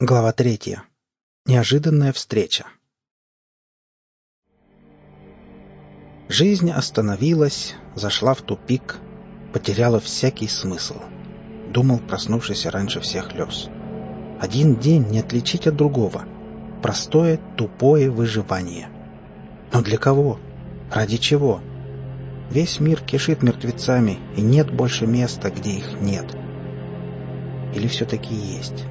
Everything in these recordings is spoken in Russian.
Глава третья. Неожиданная встреча. Жизнь остановилась, зашла в тупик, потеряла всякий смысл. Думал, проснувшийся раньше всех лес. Один день не отличить от другого. Простое, тупое выживание. Но для кого? Ради чего? Весь мир кишит мертвецами, и нет больше места, где их нет. Или все-таки есть?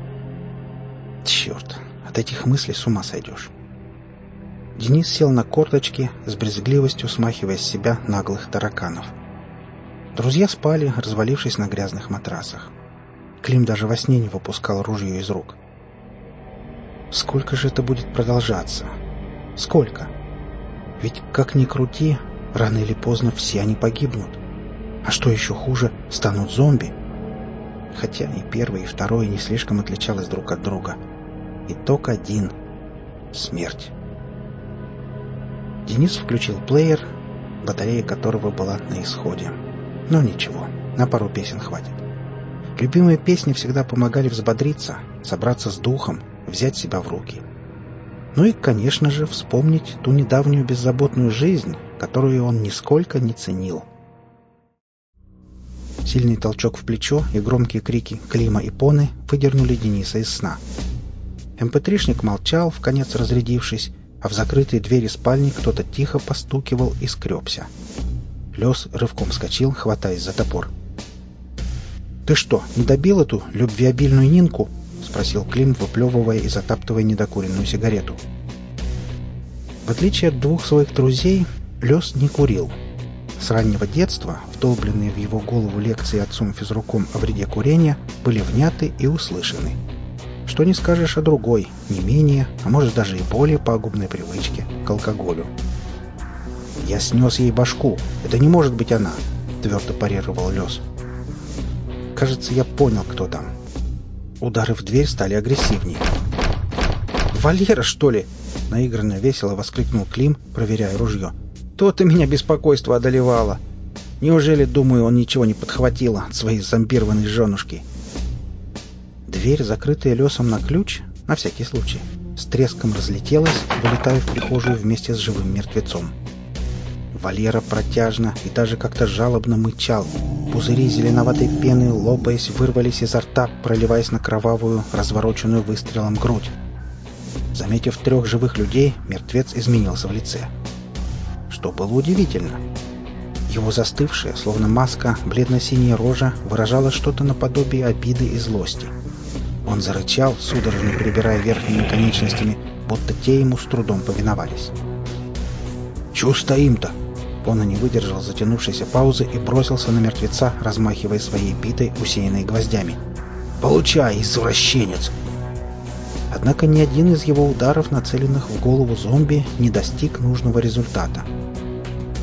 Черт, от этих мыслей с ума сойдешь. Денис сел на корточки, с брезгливостью смахивая с себя наглых тараканов. Друзья спали, развалившись на грязных матрасах. Клим даже во сне не выпускал ружье из рук. Сколько же это будет продолжаться? Сколько? Ведь, как ни крути, рано или поздно все они погибнут. А что еще хуже, станут зомби. Хотя и первый, и второй не слишком отличалось друг от друга — Итог один — смерть. Денис включил плеер, батарея которого была на исходе. Но ничего, на пару песен хватит. Любимые песни всегда помогали взбодриться, собраться с духом, взять себя в руки. Ну и, конечно же, вспомнить ту недавнюю беззаботную жизнь, которую он нисколько не ценил. Сильный толчок в плечо и громкие крики Клима и Поны выдернули Дениса из сна. МП3шник молчал, в конец разрядившись, а в закрытые двери спальни кто-то тихо постукивал и скребся. Лес рывком вскочил, хватаясь за топор. «Ты что, не добил эту любвеобильную Нинку?» — спросил Клим, выплевывая и затаптывая недокуренную сигарету. В отличие от двух своих друзей, Лес не курил. С раннего детства вдолбленные в его голову лекции отцом-физруком о вреде курения были вняты и услышаны. Что не скажешь о другой, не менее, а может даже и более пагубной привычке к алкоголю. «Я снес ей башку. Это не может быть она», — твердо парировал Лес. «Кажется, я понял, кто там». Удары в дверь стали агрессивнее. «Валера, что ли?» — наигранно весело воскликнул Клим, проверяя ружье. «То-то меня беспокойство одолевало. Неужели, думаю, он ничего не подхватил от своей зомбированной женушки?» Дверь, закрытая лесом на ключ, на всякий случай, с треском разлетелась, вылетая в прихожую вместе с живым мертвецом. Валера протяжно и даже как-то жалобно мычал. Пузыри зеленоватой пены, лопаясь, вырвались изо рта, проливаясь на кровавую, развороченную выстрелом грудь. Заметив трех живых людей, мертвец изменился в лице. Что было удивительно. Его застывшая, словно маска, бледно-синяя рожа выражала что-то наподобие обиды и злости. Он зарычал, судорожно перебирая верхними конечностями, будто те ему с трудом повиновались. «Чего стоим-то?» Он не выдержал затянувшейся паузы и бросился на мертвеца, размахивая своей битой, усеянной гвоздями. «Получай, извращенец!» Однако ни один из его ударов, нацеленных в голову зомби, не достиг нужного результата.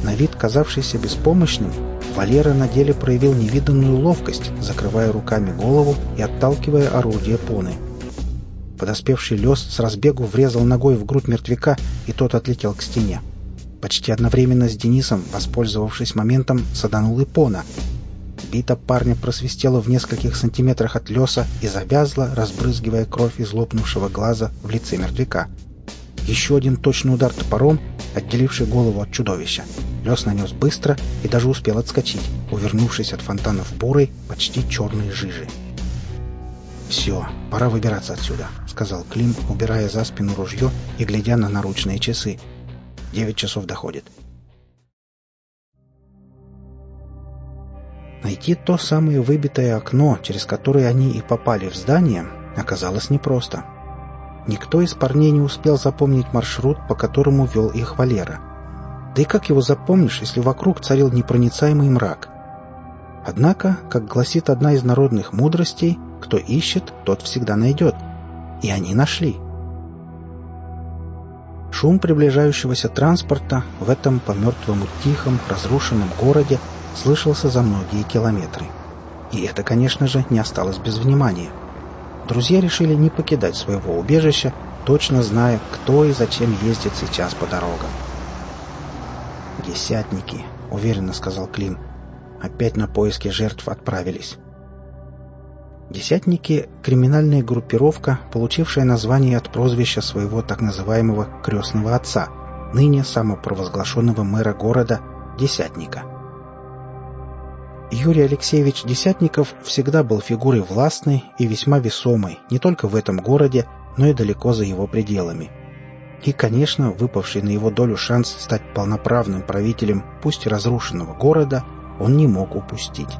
На вид казавшийся беспомощным, Валера на деле проявил невиданную ловкость, закрывая руками голову и отталкивая орудие поны. Подоспевший лес с разбегу врезал ногой в грудь мертвяка, и тот отлетел к стене. Почти одновременно с Денисом, воспользовавшись моментом, саданул и пона. Бита парня просвистела в нескольких сантиметрах от леса и завязла, разбрызгивая кровь из лопнувшего глаза в лице мертвяка. Еще один точный удар топором, отделивший голову от чудовища. Лес нанес быстро и даже успел отскочить, увернувшись от фонтанов бурой, почти черной жижи. «Все, пора выбираться отсюда», — сказал Клим, убирая за спину ружье и глядя на наручные часы. «Девять часов доходит». Найти то самое выбитое окно, через которое они и попали в здание, оказалось непросто. Никто из парней не успел запомнить маршрут, по которому вел их Валера. Да и как его запомнишь, если вокруг царил непроницаемый мрак? Однако, как гласит одна из народных мудростей, кто ищет, тот всегда найдет. И они нашли. Шум приближающегося транспорта в этом по мертвому тихом, разрушенном городе слышался за многие километры. И это, конечно же, не осталось без внимания – друзья решили не покидать своего убежища, точно зная, кто и зачем ездит сейчас по дорогам. «Десятники», — уверенно сказал Клим. «Опять на поиски жертв отправились». Десятники – криминальная группировка, получившая название от прозвища своего так называемого «крестного отца», ныне самопровозглашенного мэра города Десятника. Юрий Алексеевич Десятников всегда был фигурой властной и весьма весомой не только в этом городе, но и далеко за его пределами. И, конечно, выпавший на его долю шанс стать полноправным правителем пусть разрушенного города он не мог упустить.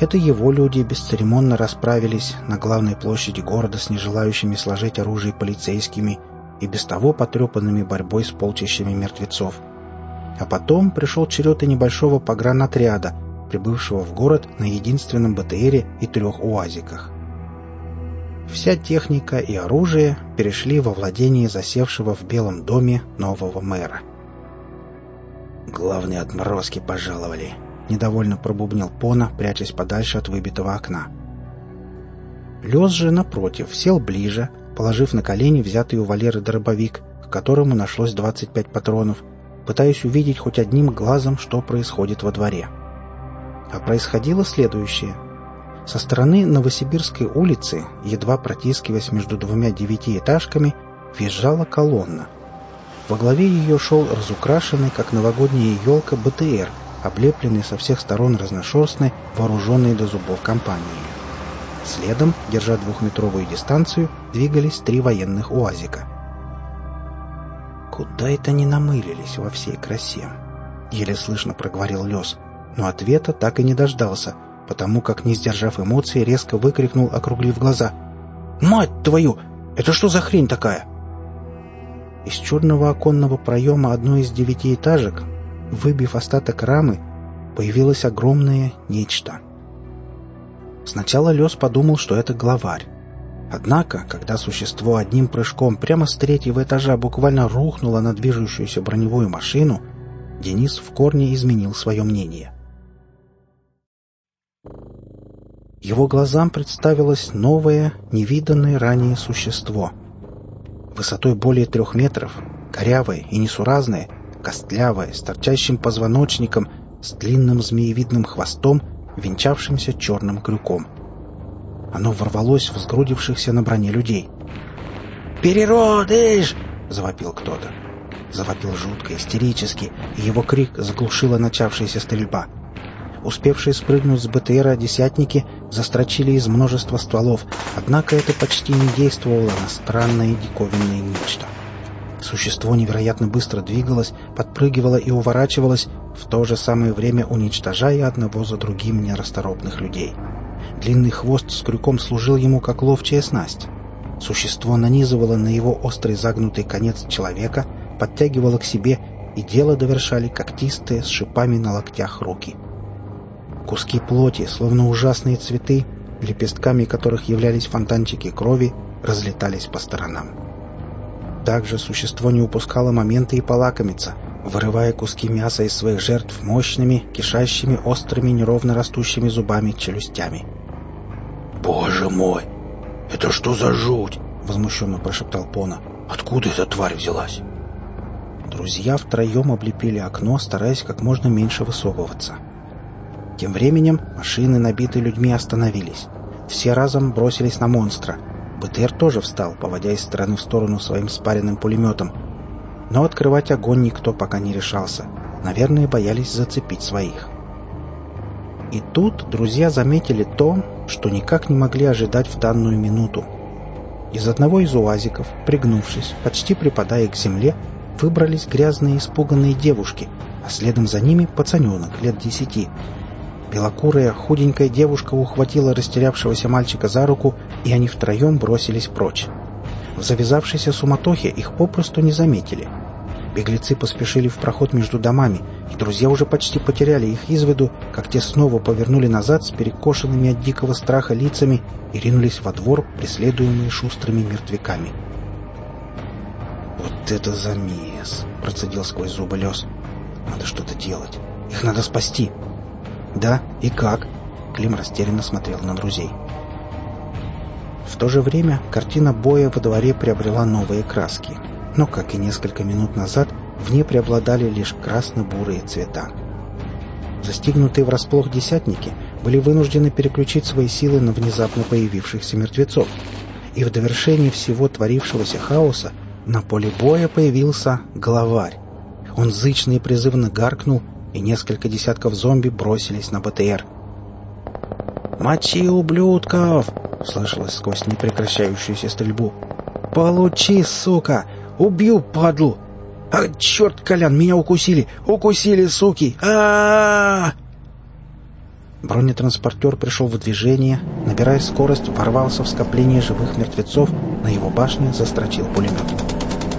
Это его люди бесцеремонно расправились на главной площади города с нежелающими сложить оружие полицейскими и без того потрепанными борьбой с полчищами мертвецов. А потом пришел черед и небольшого погранотряда, прибывшего в город на единственном БТРе и трех УАЗиках. Вся техника и оружие перешли во владение засевшего в Белом доме нового мэра. «Главные отморозки пожаловали», — недовольно пробубнил Пона, прячась подальше от выбитого окна. Лес же, напротив, сел ближе, положив на колени взятый у Валеры дробовик, к которому нашлось 25 патронов, пытаясь увидеть хоть одним глазом, что происходит во дворе. А происходило следующее. Со стороны Новосибирской улицы, едва протискиваясь между двумя девятиэтажками, въезжала колонна. Во главе ее шел разукрашенный, как новогодняя елка, БТР, облепленный со всех сторон разношерстной, вооруженной до зубов компанией. Следом, держа двухметровую дистанцию, двигались три военных УАЗика. «Куда это они намылились во всей красе?» — еле слышно проговорил Лес, но ответа так и не дождался, потому как, не сдержав эмоций, резко выкрикнул, округлив глаза. «Мать твою! Это что за хрень такая?» Из черного оконного проема одной из девятиэтажек, выбив остаток рамы, появилось огромное нечто. Сначала Лес подумал, что это главарь. Однако, когда существо одним прыжком прямо с третьего этажа буквально рухнуло на движущуюся броневую машину, Денис в корне изменил свое мнение. Его глазам представилось новое, невиданное ранее существо. Высотой более трех метров, корявое и несуразное, костлявое, с торчащим позвоночником, с длинным змеевидным хвостом, венчавшимся черным крюком. Оно ворвалось в сгрудившихся на броне людей. «Переродыш!» — завопил кто-то. Завопил жутко, истерически, и его крик заглушила начавшаяся стрельба — Успевшие спрыгнуть с БТРа десятники застрочили из множества стволов, однако это почти не действовало на странное диковинное нечто. Существо невероятно быстро двигалось, подпрыгивало и уворачивалось, в то же самое время уничтожая одного за другим нерасторопных людей. Длинный хвост с крюком служил ему как ловчая снасть. Существо нанизывало на его острый загнутый конец человека, подтягивало к себе, и дело довершали когтистые с шипами на локтях руки — Куски плоти, словно ужасные цветы, лепестками которых являлись фонтанчики крови, разлетались по сторонам. Также существо не упускало момента и полакомиться, вырывая куски мяса из своих жертв мощными, кишащими острыми неровно растущими зубами челюстями. «Боже мой! Это что за жуть?» — возмущенно прошептал Пона. «Откуда эта тварь взялась?» Друзья втроем облепили окно, стараясь как можно меньше высовываться. Тем временем машины, набитые людьми, остановились. Все разом бросились на монстра. БТР тоже встал, поводя из стороны в сторону своим спаренным пулеметом. Но открывать огонь никто пока не решался. Наверное, боялись зацепить своих. И тут друзья заметили то, что никак не могли ожидать в данную минуту. Из одного из уазиков, пригнувшись, почти припадая к земле, выбрались грязные испуганные девушки, а следом за ними пацаненок лет десяти, Белокурая, худенькая девушка ухватила растерявшегося мальчика за руку, и они втроем бросились прочь. В завязавшейся суматохе их попросту не заметили. Беглецы поспешили в проход между домами, и друзья уже почти потеряли их из виду, как те снова повернули назад с перекошенными от дикого страха лицами и ринулись во двор, преследуемые шустрыми мертвяками. «Вот это замес!» — процедил сквозь зубы лес. «Надо что-то делать. Их надо спасти!» «Да, и как?» Клим растерянно смотрел на друзей. В то же время картина боя во дворе приобрела новые краски. Но, как и несколько минут назад, в ней преобладали лишь красно-бурые цвета. Застигнутые врасплох десятники были вынуждены переключить свои силы на внезапно появившихся мертвецов. И в довершении всего творившегося хаоса на поле боя появился главарь. Он зычно и призывно гаркнул, и несколько десятков зомби бросились на БТР. «Мочи, ублюдков!» — слышалось сквозь непрекращающуюся стрельбу. «Получи, сука! Убью, падлу! А, черт, Колян, меня укусили! Укусили, суки! а, Бронетранспортер пришел в движение, набирая скорость, ворвался в скопление живых мертвецов, на его башне застрочил пулемет.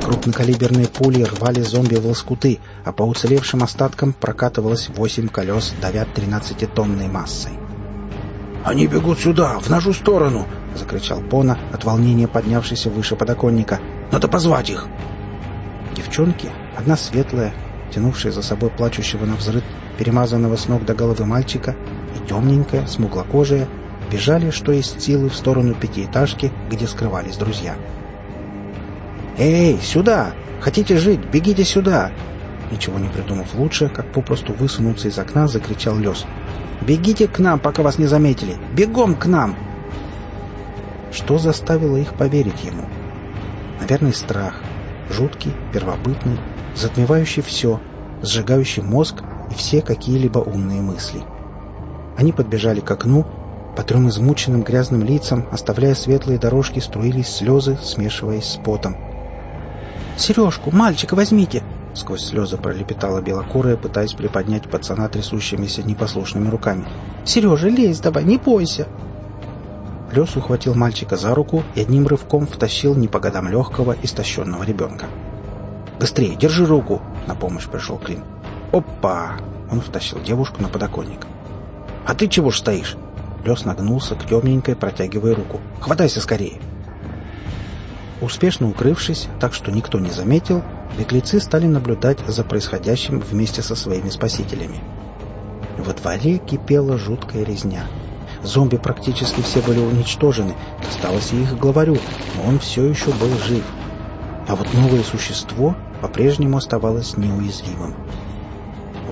Крупнокалиберные пули рвали зомби в лоскуты, а по уцелевшим остаткам прокатывалось восемь колес, давя тринадцатитонной массой. «Они бегут сюда, в нашу сторону!» — закричал Пона, от волнения поднявшийся выше подоконника. «Надо позвать их!» Девчонки, одна светлая, тянувшая за собой плачущего на взрыв, перемазанного с ног до головы мальчика, и темненькая, смуглокожая, бежали, что есть силы, в сторону пятиэтажки, где скрывались друзья. «Эй, сюда! Хотите жить? Бегите сюда!» Ничего не придумав лучше, как попросту высунуться из окна, закричал Лес. «Бегите к нам, пока вас не заметили! Бегом к нам!» Что заставило их поверить ему? Наверное, страх. Жуткий, первобытный, затмевающий все, сжигающий мозг и все какие-либо умные мысли. Они подбежали к окну, по трем измученным грязным лицам, оставляя светлые дорожки, струились слезы, смешиваясь с потом. «Сережку, мальчика возьмите!» Сквозь слезы пролепетала белокурая, пытаясь приподнять пацана трясущимися непослушными руками. «Сережа, лезь давай, не бойся!» Лес ухватил мальчика за руку и одним рывком втащил не по годам легкого, истощенного ребенка. «Быстрее, держи руку!» — на помощь пришел Клим. «Опа!» — он втащил девушку на подоконник. «А ты чего ж стоишь?» Лес нагнулся к темненькой, протягивая руку. «Хватайся скорее!» Успешно укрывшись, так что никто не заметил, беглецы стали наблюдать за происходящим вместе со своими спасителями. Во дворе кипела жуткая резня — Зомби практически все были уничтожены, досталось и их главарю, но он все еще был жив. А вот новое существо по-прежнему оставалось неуязвимым.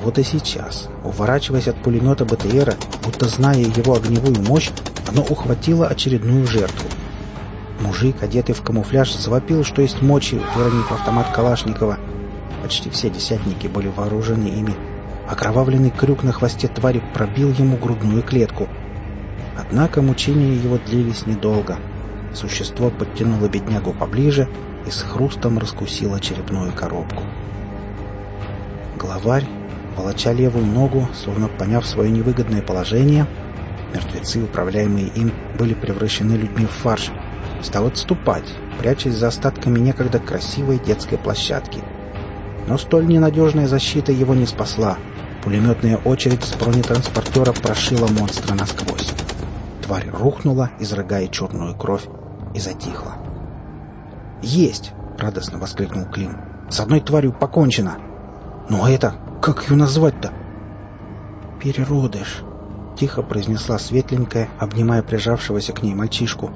Вот и сейчас, уворачиваясь от пулемета БТРа, будто зная его огневую мощь, оно ухватило очередную жертву. Мужик, одетый в камуфляж, завопил, что есть мочи, выронив автомат Калашникова. Почти все десятники были вооружены ими. Окровавленный крюк на хвосте твари пробил ему грудную клетку — Однако мучения его длились недолго. Существо подтянуло беднягу поближе и с хрустом раскусило черепную коробку. Главарь, волоча левую ногу, словно поняв свое невыгодное положение, мертвецы, управляемые им, были превращены людьми в фарш, стал отступать, прячась за остатками некогда красивой детской площадки. Но столь ненадежная защита его не спасла. Пулеметная очередь с бронетранспортера прошила монстра насквозь. Тварь рухнула, изрыгая черную кровь, и затихла. «Есть!» — радостно воскликнул Клим. «С одной тварью покончено!» «Ну а это... Как ее назвать-то?» «Переродыш!» — тихо произнесла светленькая, обнимая прижавшегося к ней мальчишку.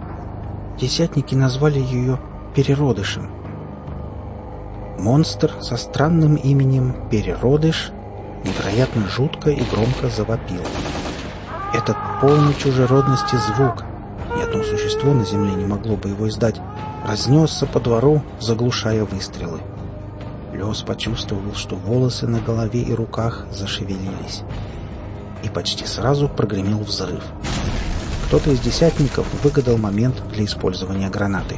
Десятники назвали ее Переродышем. Монстр со странным именем Переродыш невероятно жутко и громко завопил. Этот полный чужеродности звук, ни одно существо на земле не могло бы его издать, разнесся по двору, заглушая выстрелы. Лес почувствовал, что волосы на голове и руках зашевелились. И почти сразу прогремел взрыв. Кто-то из десятников выгадал момент для использования гранаты.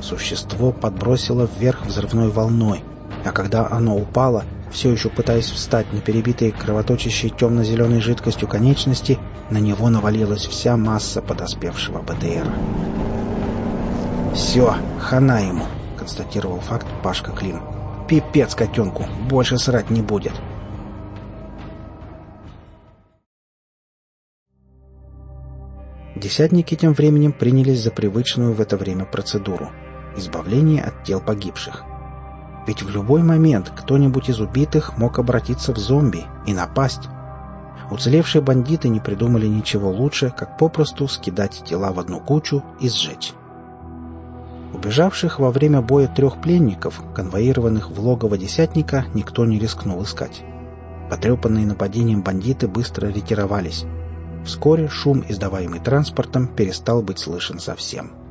Существо подбросило вверх взрывной волной, а когда оно упало, все еще пытаясь встать на перебитые кровоточащей темно-зеленой жидкостью конечности, на него навалилась вся масса подоспевшего БТР. «Все, хана ему», — констатировал факт Пашка Клим. «Пипец котенку, больше срать не будет». Десятники тем временем принялись за привычную в это время процедуру — избавление от тел погибших. Ведь в любой момент кто-нибудь из убитых мог обратиться в зомби и напасть. Уцелевшие бандиты не придумали ничего лучше, как попросту скидать тела в одну кучу и сжечь. Убежавших во время боя трех пленников, конвоированных в логово десятника, никто не рискнул искать. Потрепанные нападением бандиты быстро ретировались. Вскоре шум, издаваемый транспортом, перестал быть слышен совсем.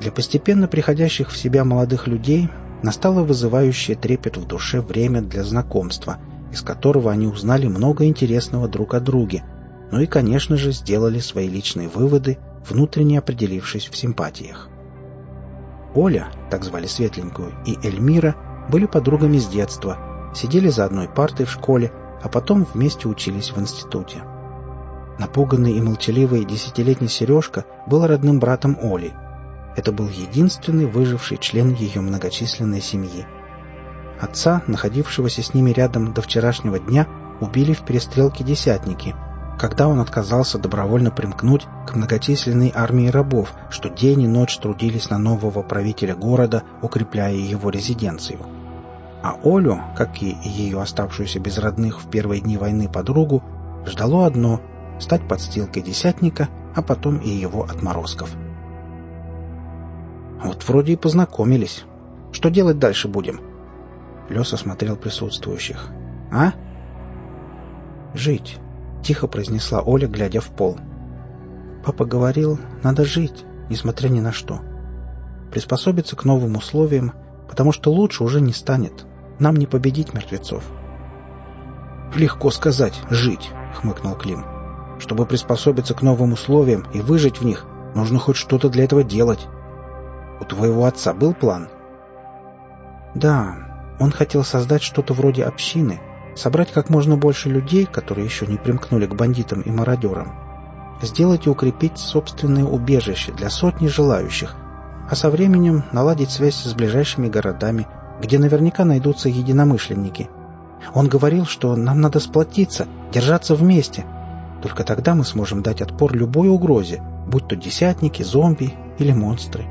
Для постепенно приходящих в себя молодых людей настало вызывающее трепет в душе время для знакомства, из которого они узнали много интересного друг о друге, ну и, конечно же, сделали свои личные выводы, внутренне определившись в симпатиях. Оля, так звали Светленькую, и Эльмира были подругами с детства, сидели за одной партой в школе, а потом вместе учились в институте. Напуганный и молчаливый десятилетний Сережка был родным братом Оли. Это был единственный выживший член ее многочисленной семьи. Отца, находившегося с ними рядом до вчерашнего дня, убили в перестрелке десятники – когда он отказался добровольно примкнуть к многочисленной армии рабов, что день и ночь трудились на нового правителя города, укрепляя его резиденцию. А Олю, как и ее оставшуюся без родных в первые дни войны подругу, ждало одно — стать подстилкой десятника, а потом и его отморозков. Вот вроде и познакомились. Что делать дальше будем? Лес осмотрел присутствующих. А? Жить. — тихо произнесла Оля, глядя в пол. «Папа говорил, надо жить, несмотря ни на что. Приспособиться к новым условиям, потому что лучше уже не станет. Нам не победить мертвецов». «Легко сказать «жить», — хмыкнул Клим. «Чтобы приспособиться к новым условиям и выжить в них, нужно хоть что-то для этого делать. У твоего отца был план?» «Да, он хотел создать что-то вроде общины, собрать как можно больше людей, которые еще не примкнули к бандитам и мародерам, сделать и укрепить собственное убежище для сотни желающих, а со временем наладить связь с ближайшими городами, где наверняка найдутся единомышленники. Он говорил, что нам надо сплотиться, держаться вместе. Только тогда мы сможем дать отпор любой угрозе, будь то десятники, зомби или монстры.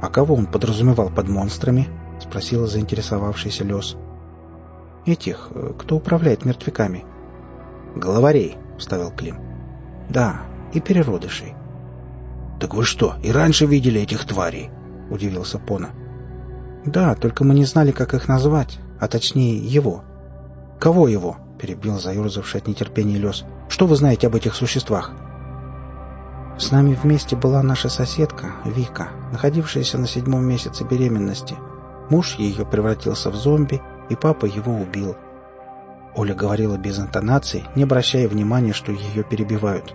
«А кого он подразумевал под монстрами?» — спросила заинтересовавшийся Лес. — Этих, э, кто управляет мертвяками. Главарей, вставил Клим. Да, и переродышей. Так вы что, и раньше видели этих тварей? Удивился Пона. Да, только мы не знали, как их назвать, а точнее его. Кого его? Перебил заерзавший от нетерпения Лес. Что вы знаете об этих существах? С нами вместе была наша соседка, Вика, находившаяся на седьмом месяце беременности. Муж ее превратился в зомби, и папа его убил. Оля говорила без интонаций, не обращая внимания, что ее перебивают.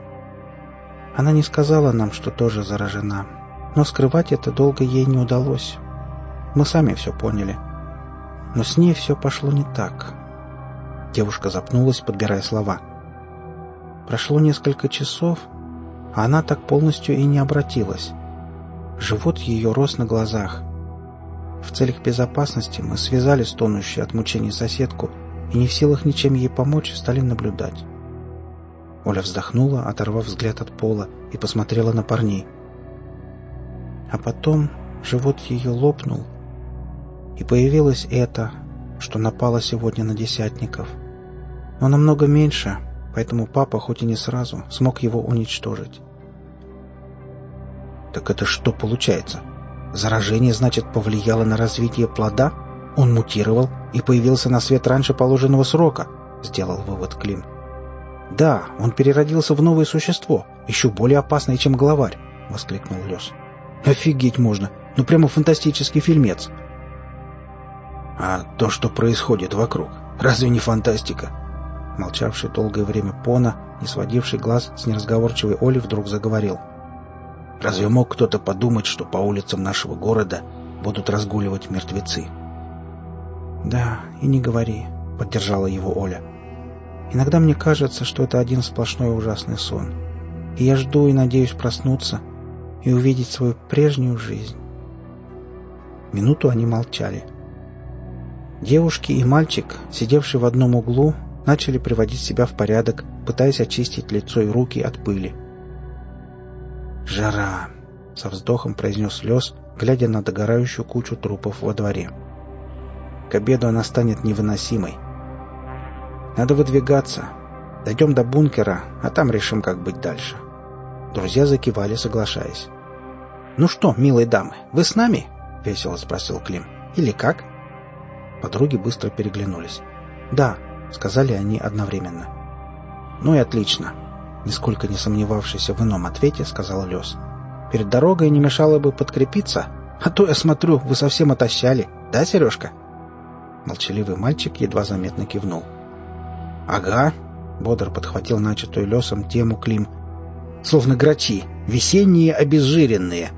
Она не сказала нам, что тоже заражена, но скрывать это долго ей не удалось. Мы сами все поняли. Но с ней все пошло не так. Девушка запнулась, подбирая слова. Прошло несколько часов, а она так полностью и не обратилась. Живот ее рос на глазах — в целях безопасности мы связали стонущую от мучений соседку и не в силах ничем ей помочь стали наблюдать. Оля вздохнула, оторвав взгляд от пола, и посмотрела на парней. А потом живот ее лопнул, и появилось это, что напало сегодня на десятников. Но намного меньше, поэтому папа, хоть и не сразу, смог его уничтожить. «Так это что получается?» Заражение, значит, повлияло на развитие плода? Он мутировал и появился на свет раньше положенного срока, сделал вывод Клим. Да, он переродился в новое существо, еще более опасное, чем главарь, воскликнул Лес. Офигеть можно, ну прямо фантастический фильмец. А то, что происходит вокруг, разве не фантастика? Молчавший долгое время Пона, не сводивший глаз с неразговорчивой Оли, вдруг заговорил. — Разве мог кто-то подумать, что по улицам нашего города будут разгуливать мертвецы? «Да, и не говори», — поддержала его Оля. «Иногда мне кажется, что это один сплошной ужасный сон. И я жду и надеюсь проснуться и увидеть свою прежнюю жизнь». Минуту они молчали. Девушки и мальчик, сидевший в одном углу, начали приводить себя в порядок, пытаясь очистить лицо и руки от пыли. «Жара!» — со вздохом произнес Лес, глядя на догорающую кучу трупов во дворе. «К обеду она станет невыносимой. Надо выдвигаться. Дойдем до бункера, а там решим, как быть дальше». Друзья закивали, соглашаясь. «Ну что, милые дамы, вы с нами?» — весело спросил Клим. «Или как?» Подруги быстро переглянулись. «Да», — сказали они одновременно. «Ну и отлично», — нисколько не сомневавшийся в ином ответе, сказал Лес. «Перед дорогой не мешало бы подкрепиться, а то, я смотрю, вы совсем отощали, да, Сережка?» Молчаливый мальчик едва заметно кивнул. «Ага», — Бодр подхватил начатую Лесом тему Клим. «Словно грачи, весенние обезжиренные»,